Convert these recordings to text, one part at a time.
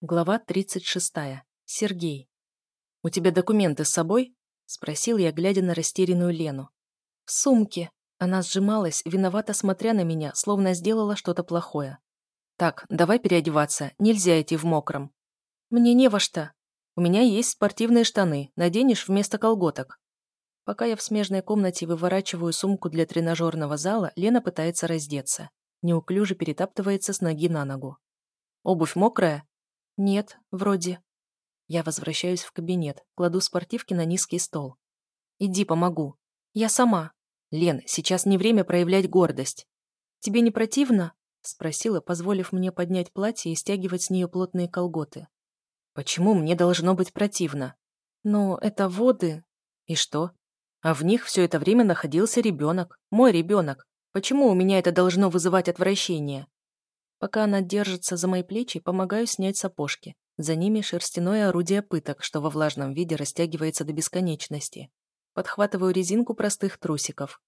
Глава 36. Сергей. «У тебя документы с собой?» – спросил я, глядя на растерянную Лену. «В сумке». Она сжималась, виновато смотря на меня, словно сделала что-то плохое. «Так, давай переодеваться, нельзя идти в мокром». «Мне не во что. У меня есть спортивные штаны, наденешь вместо колготок». Пока я в смежной комнате выворачиваю сумку для тренажерного зала, Лена пытается раздеться. Неуклюже перетаптывается с ноги на ногу. «Обувь мокрая?» «Нет, вроде». Я возвращаюсь в кабинет, кладу спортивки на низкий стол. «Иди, помогу». «Я сама». «Лен, сейчас не время проявлять гордость». «Тебе не противно?» Спросила, позволив мне поднять платье и стягивать с нее плотные колготы. «Почему мне должно быть противно?» «Ну, это воды...» «И что?» «А в них все это время находился ребенок. Мой ребенок. Почему у меня это должно вызывать отвращение?» Пока она держится за мои плечи, помогаю снять сапожки. За ними шерстяное орудие пыток, что во влажном виде растягивается до бесконечности. Подхватываю резинку простых трусиков.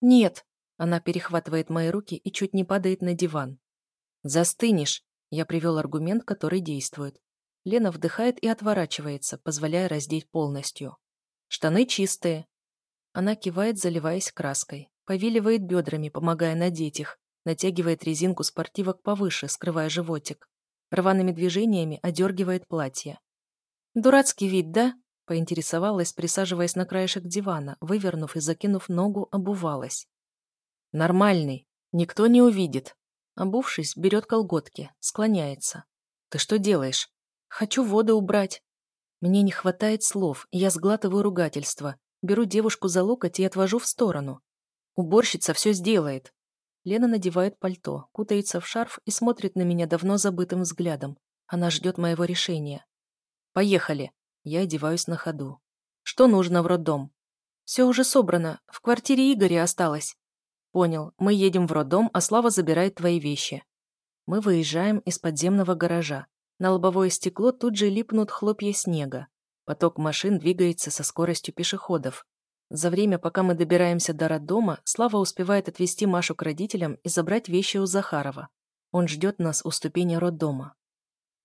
«Нет!» Она перехватывает мои руки и чуть не падает на диван. «Застынешь!» Я привел аргумент, который действует. Лена вдыхает и отворачивается, позволяя раздеть полностью. «Штаны чистые!» Она кивает, заливаясь краской. Повиливает бедрами, помогая надеть их, натягивает резинку спортивок повыше, скрывая животик. Рваными движениями одергивает платье. «Дурацкий вид, да?» – поинтересовалась, присаживаясь на краешек дивана, вывернув и закинув ногу, обувалась. «Нормальный. Никто не увидит». Обувшись, берет колготки, склоняется. «Ты что делаешь?» «Хочу воду убрать». Мне не хватает слов, я сглатываю ругательство, беру девушку за локоть и отвожу в сторону. Уборщица все сделает. Лена надевает пальто, кутается в шарф и смотрит на меня давно забытым взглядом. Она ждет моего решения. «Поехали!» Я одеваюсь на ходу. «Что нужно в роддом?» «Все уже собрано. В квартире Игоря осталось». «Понял. Мы едем в роддом, а Слава забирает твои вещи». Мы выезжаем из подземного гаража. На лобовое стекло тут же липнут хлопья снега. Поток машин двигается со скоростью пешеходов. За время, пока мы добираемся до роддома, Слава успевает отвезти Машу к родителям и забрать вещи у Захарова. Он ждет нас у ступени роддома.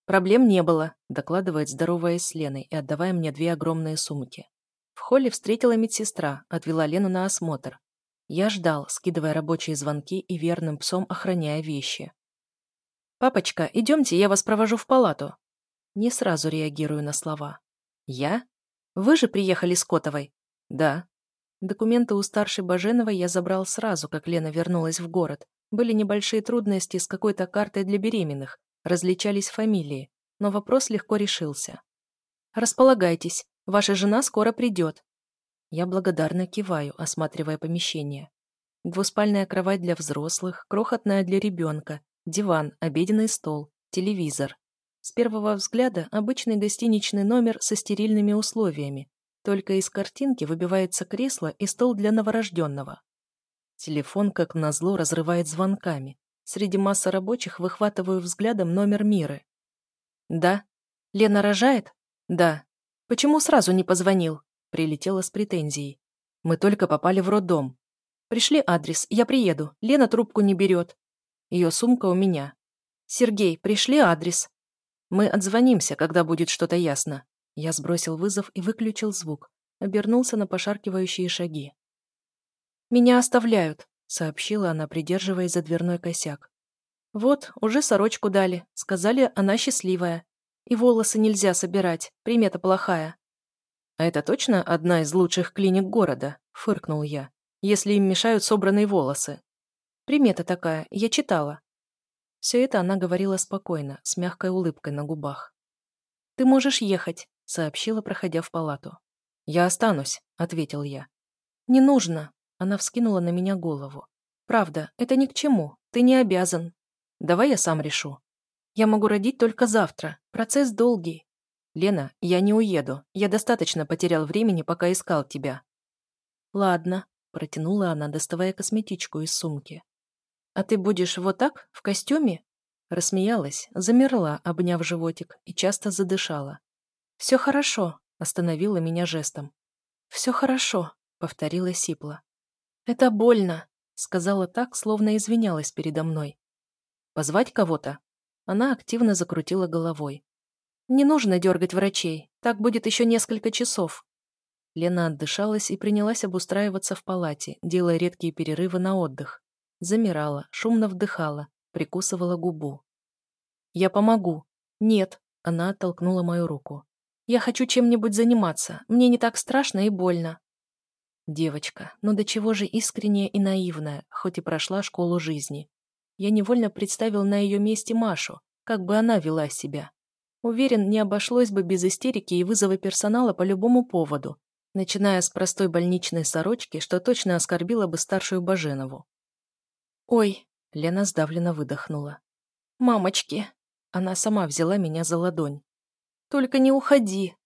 «Проблем не было», – докладывает здоровая с Леной и отдавая мне две огромные сумки. В холле встретила медсестра, отвела Лену на осмотр. Я ждал, скидывая рабочие звонки и верным псом охраняя вещи. «Папочка, идемте, я вас провожу в палату». Не сразу реагирую на слова. «Я? Вы же приехали с Котовой?» «Да». Документы у старшей Баженовой я забрал сразу, как Лена вернулась в город. Были небольшие трудности с какой-то картой для беременных, различались фамилии, но вопрос легко решился. «Располагайтесь, ваша жена скоро придет». Я благодарно киваю, осматривая помещение. Двуспальная кровать для взрослых, крохотная для ребенка, диван, обеденный стол, телевизор. С первого взгляда обычный гостиничный номер со стерильными условиями, только из картинки выбивается кресло и стол для новорожденного. Телефон, как назло, разрывает звонками. Среди массы рабочих выхватываю взглядом номер Миры. «Да». «Лена рожает?» «Да». «Почему сразу не позвонил?» Прилетела с претензией. «Мы только попали в роддом. Пришли адрес, я приеду. Лена трубку не берет. Ее сумка у меня. Сергей, пришли адрес. Мы отзвонимся, когда будет что-то ясно. Я сбросил вызов и выключил звук. Обернулся на пошаркивающие шаги. «Меня оставляют», — сообщила она, придерживаясь за дверной косяк. «Вот, уже сорочку дали. Сказали, она счастливая. И волосы нельзя собирать, примета плохая». «А это точно одна из лучших клиник города?» — фыркнул я. «Если им мешают собранные волосы». «Примета такая, я читала». Все это она говорила спокойно, с мягкой улыбкой на губах. «Ты можешь ехать сообщила, проходя в палату. «Я останусь», — ответил я. «Не нужно», — она вскинула на меня голову. «Правда, это ни к чему, ты не обязан. Давай я сам решу. Я могу родить только завтра, процесс долгий. Лена, я не уеду, я достаточно потерял времени, пока искал тебя». «Ладно», — протянула она, доставая косметичку из сумки. «А ты будешь вот так, в костюме?» Рассмеялась, замерла, обняв животик, и часто задышала. «Все хорошо», — остановила меня жестом. «Все хорошо», — повторила Сипла. «Это больно», — сказала так, словно извинялась передо мной. «Позвать кого-то?» Она активно закрутила головой. Не нужно дергать врачей, так будет еще несколько часов. Лена отдышалась и принялась обустраиваться в палате, делая редкие перерывы на отдых. Замирала, шумно вдыхала, прикусывала губу. «Я помогу». «Нет», — она оттолкнула мою руку. «Я хочу чем-нибудь заниматься. Мне не так страшно и больно». Девочка, ну до чего же искренняя и наивная, хоть и прошла школу жизни. Я невольно представил на ее месте Машу, как бы она вела себя. Уверен, не обошлось бы без истерики и вызова персонала по любому поводу, начиная с простой больничной сорочки, что точно оскорбила бы старшую Баженову. «Ой!» — Лена сдавленно выдохнула. «Мамочки!» Она сама взяла меня за ладонь. «Только не уходи!»